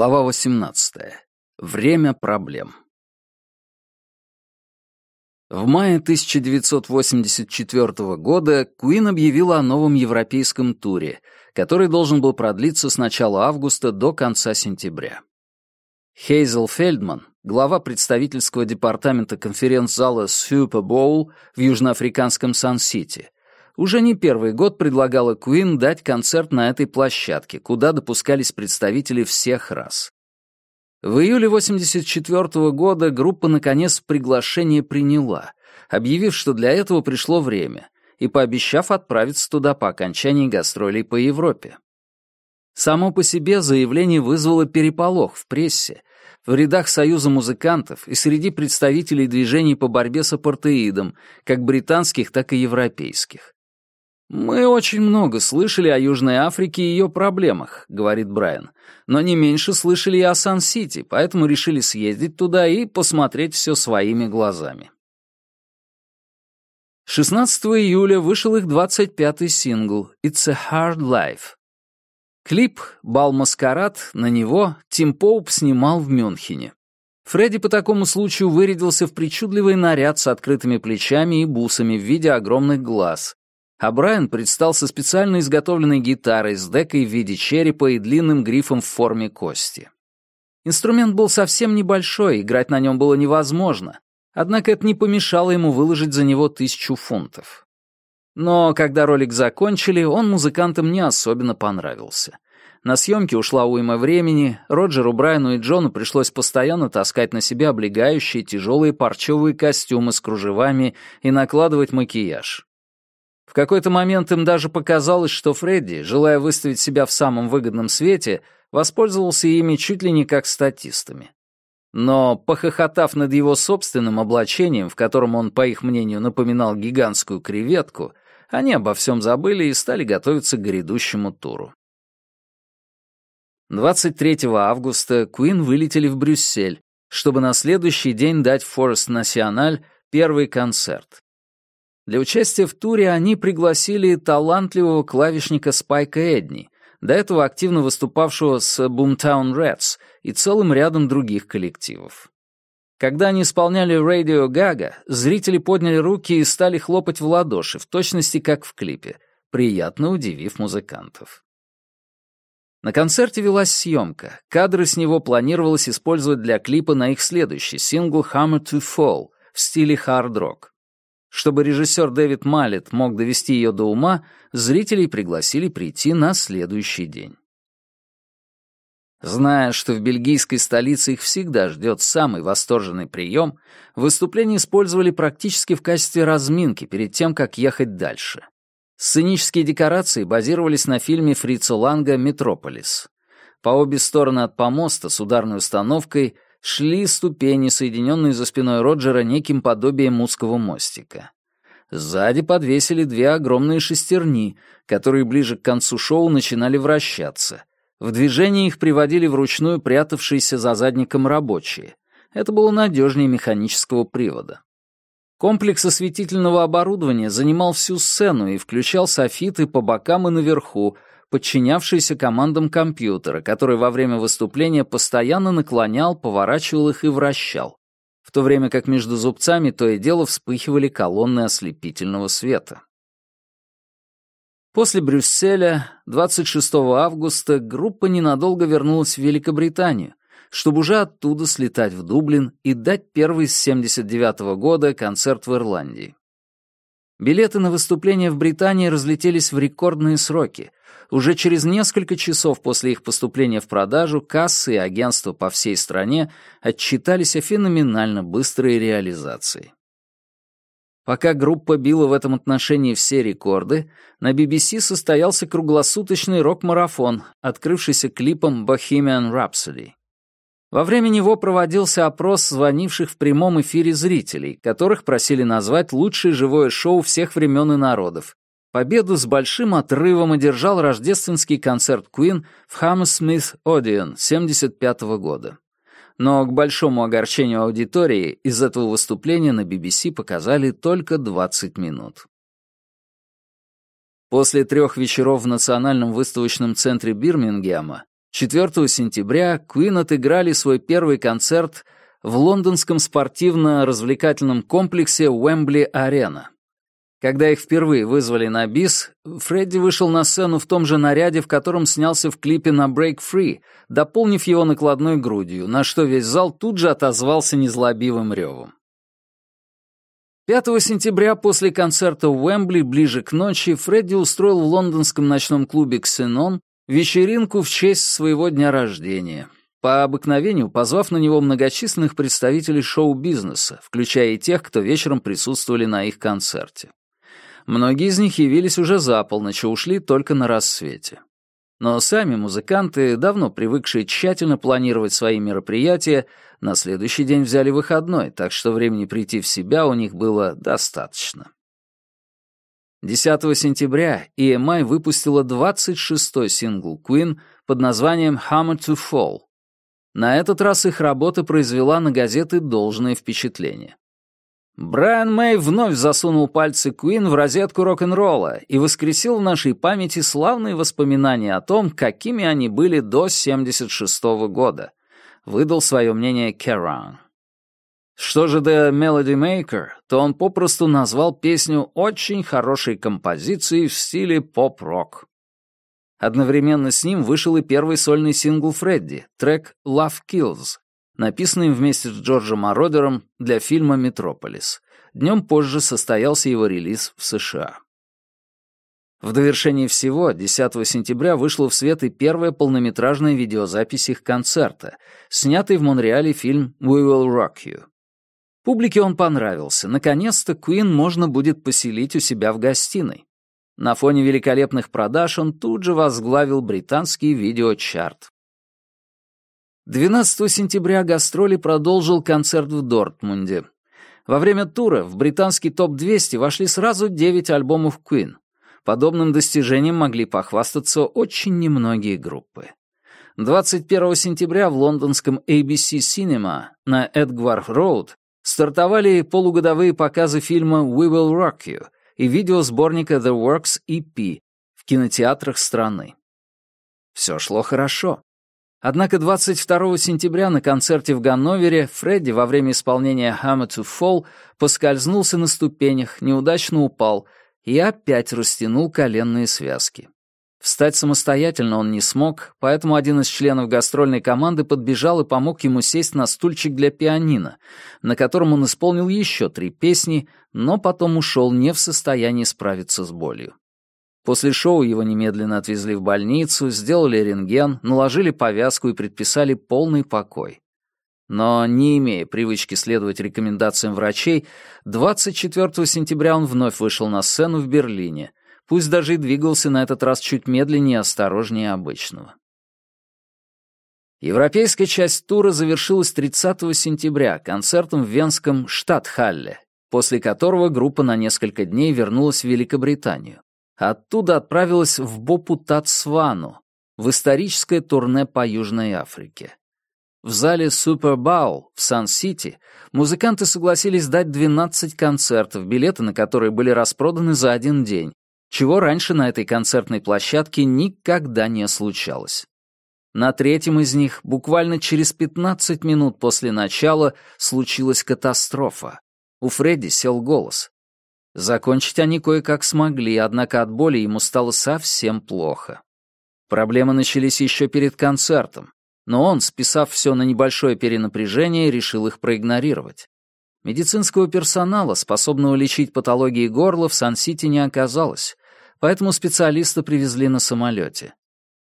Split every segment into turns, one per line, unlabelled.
Глава 18. Время проблем. В мае 1984 года Куин объявила о новом европейском туре, который должен был продлиться с начала августа до конца сентября. Хейзел Фельдман, глава представительского департамента конференц-зала Super Bowl в южноафриканском Сан-Сити, уже не первый год предлагала Куин дать концерт на этой площадке, куда допускались представители всех рас. В июле 1984 года группа наконец приглашение приняла, объявив, что для этого пришло время, и пообещав отправиться туда по окончании гастролей по Европе. Само по себе заявление вызвало переполох в прессе, в рядах Союза музыкантов и среди представителей движений по борьбе с апартеидом, как британских, так и европейских. «Мы очень много слышали о Южной Африке и ее проблемах», — говорит Брайан. «Но не меньше слышали и о Сан-Сити, поэтому решили съездить туда и посмотреть все своими глазами». 16 июля вышел их 25-й сингл «It's a Hard Life». Клип «Бал Маскарад» на него Тим Поуп снимал в Мюнхене. Фредди по такому случаю вырядился в причудливый наряд с открытыми плечами и бусами в виде огромных глаз, а Брайан предстал со специально изготовленной гитарой с декой в виде черепа и длинным грифом в форме кости. Инструмент был совсем небольшой, играть на нем было невозможно, однако это не помешало ему выложить за него тысячу фунтов. Но когда ролик закончили, он музыкантам не особенно понравился. На съемке ушла уйма времени, Роджеру, Брайану и Джону пришлось постоянно таскать на себя облегающие тяжелые парчевые костюмы с кружевами и накладывать макияж. В какой-то момент им даже показалось, что Фредди, желая выставить себя в самом выгодном свете, воспользовался ими чуть ли не как статистами. Но, похохотав над его собственным облачением, в котором он, по их мнению, напоминал гигантскую креветку, они обо всем забыли и стали готовиться к грядущему туру. 23 августа Куин вылетели в Брюссель, чтобы на следующий день дать Форест Националь первый концерт. Для участия в туре они пригласили талантливого клавишника Спайка Эдни, до этого активно выступавшего с Boomtown Rats и целым рядом других коллективов. Когда они исполняли Radio Gaga, зрители подняли руки и стали хлопать в ладоши, в точности как в клипе, приятно удивив музыкантов. На концерте велась съемка. Кадры с него планировалось использовать для клипа на их следующий сингл «Hammer to Fall» в стиле хард-рок. Чтобы режиссер Дэвид Малет мог довести ее до ума, зрителей пригласили прийти на следующий день. Зная, что в бельгийской столице их всегда ждет самый восторженный прием, выступление использовали практически в качестве разминки перед тем, как ехать дальше. Сценические декорации базировались на фильме Фрица Ланга «Метрополис». По обе стороны от помоста с ударной установкой шли ступени, соединенные за спиной Роджера неким подобием узкого мостика. Сзади подвесили две огромные шестерни, которые ближе к концу шоу начинали вращаться. В движение их приводили вручную прятавшиеся за задником рабочие. Это было надежнее механического привода. Комплекс осветительного оборудования занимал всю сцену и включал софиты по бокам и наверху, подчинявшийся командам компьютера, который во время выступления постоянно наклонял, поворачивал их и вращал, в то время как между зубцами то и дело вспыхивали колонны ослепительного света. После Брюсселя 26 августа группа ненадолго вернулась в Великобританию, чтобы уже оттуда слетать в Дублин и дать первый с 79 -го года концерт в Ирландии. Билеты на выступление в Британии разлетелись в рекордные сроки. Уже через несколько часов после их поступления в продажу кассы и агентства по всей стране отчитались о феноменально быстрой реализации. Пока группа била в этом отношении все рекорды, на BBC состоялся круглосуточный рок-марафон, открывшийся клипом «Bohemian Rhapsody». Во время него проводился опрос звонивших в прямом эфире зрителей, которых просили назвать лучшее живое шоу всех времен и народов. Победу с большим отрывом одержал рождественский концерт Queen в Hammersmith Одиен 1975 года. Но к большому огорчению аудитории из этого выступления на BBC показали только 20 минут. После трех вечеров в Национальном выставочном центре Бирмингема 4 сентября Queen отыграли свой первый концерт в лондонском спортивно-развлекательном комплексе Уэмбли-Арена. Когда их впервые вызвали на бис, Фредди вышел на сцену в том же наряде, в котором снялся в клипе на Break Free, дополнив его накладной грудью, на что весь зал тут же отозвался незлобивым ревом. 5 сентября после концерта в Уэмбли ближе к ночи Фредди устроил в лондонском ночном клубе «Ксенон» вечеринку в честь своего дня рождения, по обыкновению позвав на него многочисленных представителей шоу-бизнеса, включая и тех, кто вечером присутствовали на их концерте. Многие из них явились уже за полночь ушли только на рассвете. Но сами музыканты, давно привыкшие тщательно планировать свои мероприятия, на следующий день взяли выходной, так что времени прийти в себя у них было достаточно. 10 сентября EMI выпустила 26-й сингл Queen под названием «Hammer to Fall». На этот раз их работа произвела на газеты должное впечатление. Брайан Мэй вновь засунул пальцы Queen в розетку рок-н-ролла и воскресил в нашей памяти славные воспоминания о том, какими они были до 76 -го года. Выдал свое мнение Керан. Что же до Melody Maker, то он попросту назвал песню очень хорошей композицией в стиле поп-рок. Одновременно с ним вышел и первый сольный сингл Фредди, трек «Love Kills», написанный вместе с Джорджем Мородером для фильма «Метрополис». Днем позже состоялся его релиз в США. В довершении всего, 10 сентября вышла в свет и первая полнометражная видеозапись их концерта, снятый в Монреале фильм «We Will Rock You». Публике он понравился. Наконец-то Куин можно будет поселить у себя в гостиной. На фоне великолепных продаж он тут же возглавил британский видеочарт. 12 сентября гастроли продолжил концерт в Дортмунде. Во время тура в британский топ-200 вошли сразу 9 альбомов Куин. Подобным достижением могли похвастаться очень немногие группы. 21 сентября в лондонском ABC Cinema на Эдгвард Роуд стартовали полугодовые показы фильма «We Will Rock You» и видеосборника «The Works EP» в кинотеатрах страны. Все шло хорошо. Однако 22 сентября на концерте в Ганновере Фредди во время исполнения «Hammer to Fall» поскользнулся на ступенях, неудачно упал и опять растянул коленные связки. Встать самостоятельно он не смог, поэтому один из членов гастрольной команды подбежал и помог ему сесть на стульчик для пианино, на котором он исполнил еще три песни, но потом ушел не в состоянии справиться с болью. После шоу его немедленно отвезли в больницу, сделали рентген, наложили повязку и предписали полный покой. Но, не имея привычки следовать рекомендациям врачей, 24 сентября он вновь вышел на сцену в Берлине — Пусть даже и двигался на этот раз чуть медленнее и осторожнее обычного. Европейская часть тура завершилась 30 сентября концертом в венском Штадтхалле, после которого группа на несколько дней вернулась в Великобританию. Оттуда отправилась в Бопутатсвану, в историческое турне по Южной Африке. В зале Super в Сан-Сити музыканты согласились дать 12 концертов, билеты на которые были распроданы за один день, чего раньше на этой концертной площадке никогда не случалось. На третьем из них, буквально через 15 минут после начала, случилась катастрофа. У Фредди сел голос. Закончить они кое-как смогли, однако от боли ему стало совсем плохо. Проблемы начались еще перед концертом, но он, списав все на небольшое перенапряжение, решил их проигнорировать. Медицинского персонала, способного лечить патологии горла, в Сан-Сити не оказалось, поэтому специалиста привезли на самолете.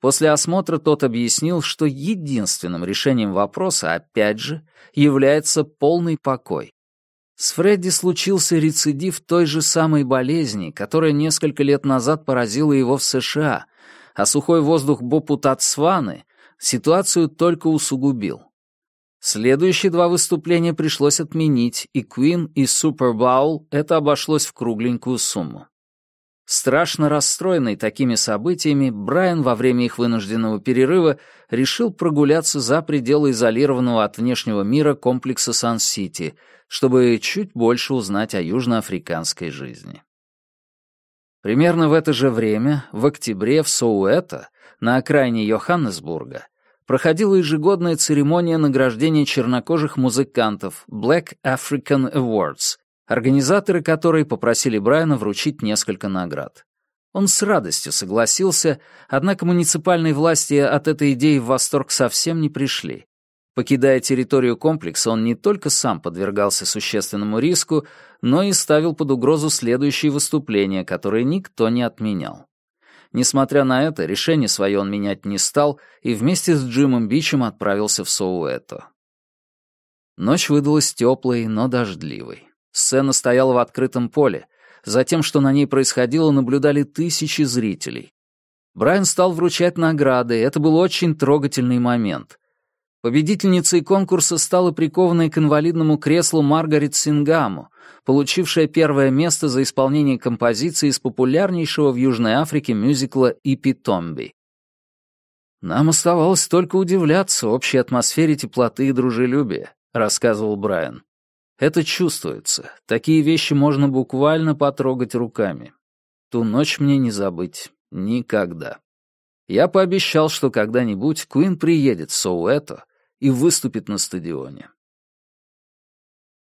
После осмотра тот объяснил, что единственным решением вопроса, опять же, является полный покой. С Фредди случился рецидив той же самой болезни, которая несколько лет назад поразила его в США, а сухой воздух Бопутатсваны ситуацию только усугубил. Следующие два выступления пришлось отменить, и Queen и Super Bowl это обошлось в кругленькую сумму. Страшно расстроенный такими событиями, Брайан во время их вынужденного перерыва решил прогуляться за пределы изолированного от внешнего мира комплекса Сан-Сити, чтобы чуть больше узнать о южноафриканской жизни. Примерно в это же время, в октябре в Соуэто, на окраине Йоханнесбурга, проходила ежегодная церемония награждения чернокожих музыкантов Black African Awards, Организаторы которой попросили Брайана вручить несколько наград. Он с радостью согласился, однако муниципальные власти от этой идеи в восторг совсем не пришли. Покидая территорию комплекса, он не только сам подвергался существенному риску, но и ставил под угрозу следующие выступления, которые никто не отменял. Несмотря на это, решение свое он менять не стал и вместе с Джимом Бичем отправился в Соуэто. Ночь выдалась теплой, но дождливой. Сцена стояла в открытом поле. За тем, что на ней происходило, наблюдали тысячи зрителей. Брайан стал вручать награды, это был очень трогательный момент. Победительницей конкурса стала прикованная к инвалидному креслу Маргарет Сингаму, получившая первое место за исполнение композиции из популярнейшего в Южной Африке мюзикла «Ипитомби». «Нам оставалось только удивляться общей атмосфере теплоты и дружелюбия», — рассказывал Брайан. Это чувствуется. Такие вещи можно буквально потрогать руками. Ту ночь мне не забыть. Никогда. Я пообещал, что когда-нибудь Куин приедет в Соуэто и выступит на стадионе.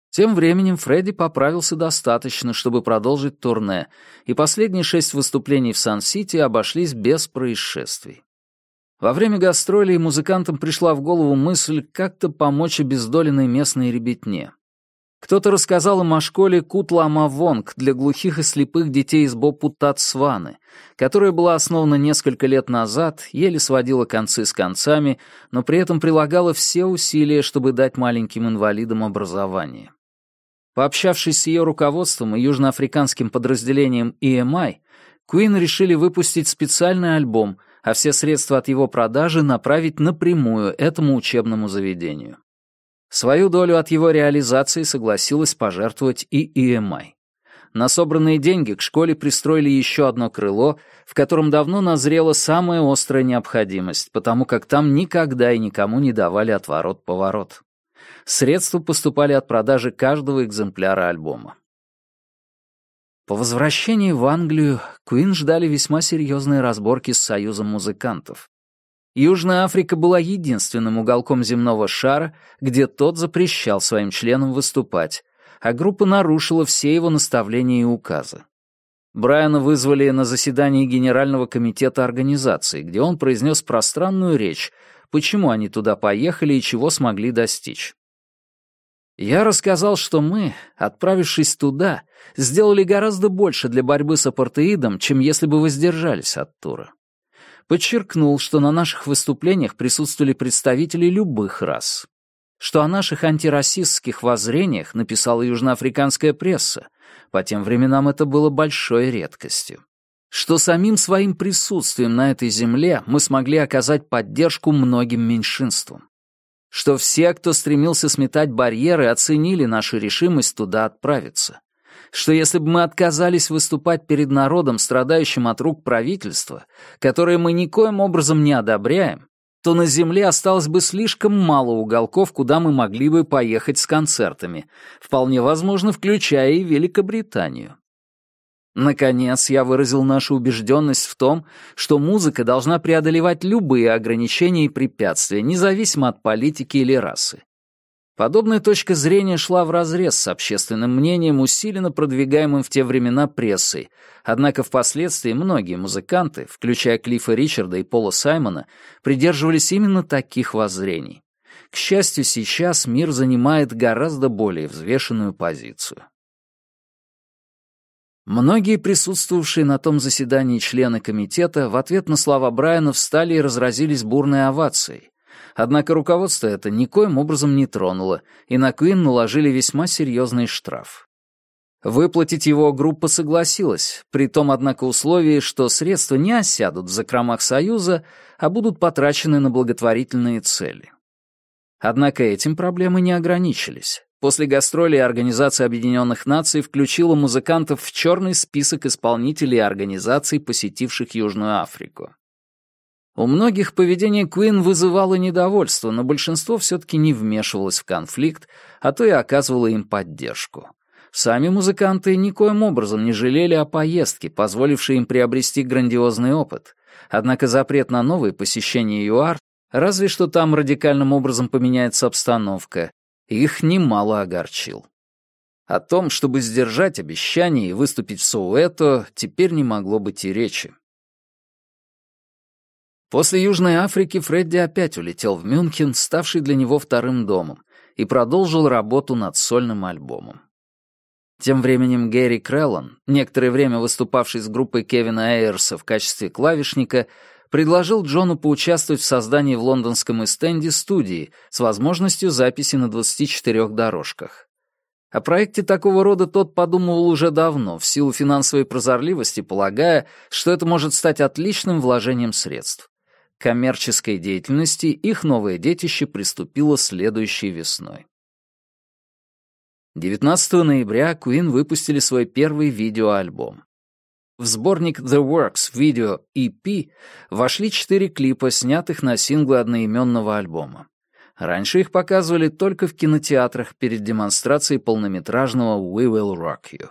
Тем временем Фредди поправился достаточно, чтобы продолжить турне, и последние шесть выступлений в Сан-Сити обошлись без происшествий. Во время гастролей музыкантам пришла в голову мысль как-то помочь обездоленной местной ребятне. Кто-то рассказал им о школе Кутла-Мавонг для глухих и слепых детей из Бопутатсваны, которая была основана несколько лет назад, еле сводила концы с концами, но при этом прилагала все усилия, чтобы дать маленьким инвалидам образование. Пообщавшись с ее руководством и южноафриканским подразделением EMI, Куин решили выпустить специальный альбом, а все средства от его продажи направить напрямую этому учебному заведению. Свою долю от его реализации согласилась пожертвовать и EMI. На собранные деньги к школе пристроили еще одно крыло, в котором давно назрела самая острая необходимость, потому как там никогда и никому не давали отворот-поворот. Средства поступали от продажи каждого экземпляра альбома. По возвращении в Англию Куин ждали весьма серьезные разборки с Союзом музыкантов. Южная Африка была единственным уголком земного шара, где тот запрещал своим членам выступать, а группа нарушила все его наставления и указы. Брайана вызвали на заседание Генерального комитета организации, где он произнес пространную речь, почему они туда поехали и чего смогли достичь. Я рассказал, что мы, отправившись туда, сделали гораздо больше для борьбы с апартеидом, чем если бы воздержались от тура подчеркнул, что на наших выступлениях присутствовали представители любых рас. Что о наших антирасистских воззрениях написала южноафриканская пресса. По тем временам это было большой редкостью. Что самим своим присутствием на этой земле мы смогли оказать поддержку многим меньшинствам. Что все, кто стремился сметать барьеры, оценили нашу решимость туда отправиться что если бы мы отказались выступать перед народом, страдающим от рук правительства, которое мы никоим образом не одобряем, то на Земле осталось бы слишком мало уголков, куда мы могли бы поехать с концертами, вполне возможно, включая и Великобританию. Наконец, я выразил нашу убежденность в том, что музыка должна преодолевать любые ограничения и препятствия, независимо от политики или расы. Подобная точка зрения шла вразрез с общественным мнением, усиленно продвигаемым в те времена прессой. Однако впоследствии многие музыканты, включая Клиффа Ричарда и Пола Саймона, придерживались именно таких воззрений. К счастью, сейчас мир занимает гораздо более взвешенную позицию. Многие присутствовавшие на том заседании члены комитета в ответ на слова Брайана встали и разразились бурной овацией. Однако руководство это никоим образом не тронуло, и на Куин наложили весьма серьезный штраф. Выплатить его группа согласилась, при том, однако, условии, что средства не осядут в закромах Союза, а будут потрачены на благотворительные цели. Однако этим проблемы не ограничились. После гастролей Организация Объединенных Наций включила музыкантов в черный список исполнителей и организаций, посетивших Южную Африку. У многих поведение Куин вызывало недовольство, но большинство все-таки не вмешивалось в конфликт, а то и оказывало им поддержку. Сами музыканты никоим образом не жалели о поездке, позволившей им приобрести грандиозный опыт. Однако запрет на новые посещения ЮАР, разве что там радикальным образом поменяется обстановка, их немало огорчил. О том, чтобы сдержать обещание и выступить в Суэто, теперь не могло быть и речи. После Южной Африки Фредди опять улетел в Мюнхен, ставший для него вторым домом, и продолжил работу над сольным альбомом. Тем временем Гэри Креллан, некоторое время выступавший с группой Кевина Эйерса в качестве клавишника, предложил Джону поучаствовать в создании в лондонском эстенде студии с возможностью записи на 24 дорожках. О проекте такого рода тот подумывал уже давно, в силу финансовой прозорливости, полагая, что это может стать отличным вложением средств коммерческой деятельности их новое детище приступило следующей весной. 19 ноября Queen выпустили свой первый видеоальбом. В сборник The Works Video EP вошли четыре клипа, снятых на синглы одноименного альбома. Раньше их показывали только в кинотеатрах перед демонстрацией полнометражного «We Will Rock You».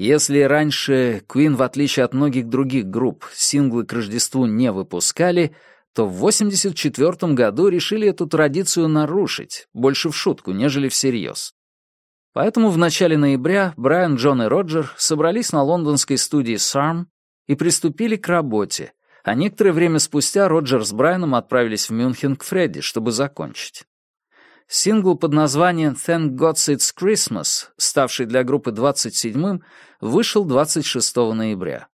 Если раньше Queen, в отличие от многих других групп, синглы к Рождеству не выпускали, то в 1984 году решили эту традицию нарушить, больше в шутку, нежели всерьез. Поэтому в начале ноября Брайан, Джон и Роджер собрались на лондонской студии SARM и приступили к работе, а некоторое время спустя Роджер с Брайаном отправились в Мюнхен к Фредди, чтобы закончить. Сингл под названием «Thank God It's Christmas», ставший для группы 27-м, вышел 26 ноября.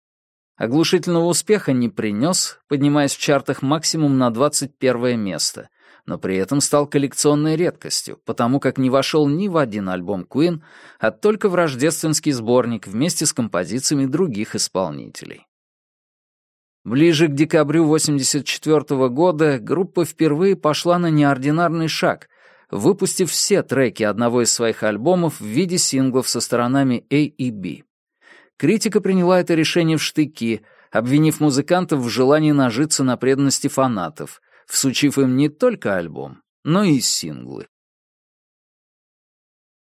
Оглушительного успеха не принес, поднимаясь в чартах максимум на 21 место, но при этом стал коллекционной редкостью, потому как не вошел ни в один альбом Queen, а только в рождественский сборник вместе с композициями других исполнителей. Ближе к декабрю 1984 -го года группа впервые пошла на неординарный шаг, выпустив все треки одного из своих альбомов в виде синглов со сторонами A и B. Критика приняла это решение в штыки, обвинив музыкантов в желании нажиться на преданности фанатов, всучив им не только альбом, но и синглы.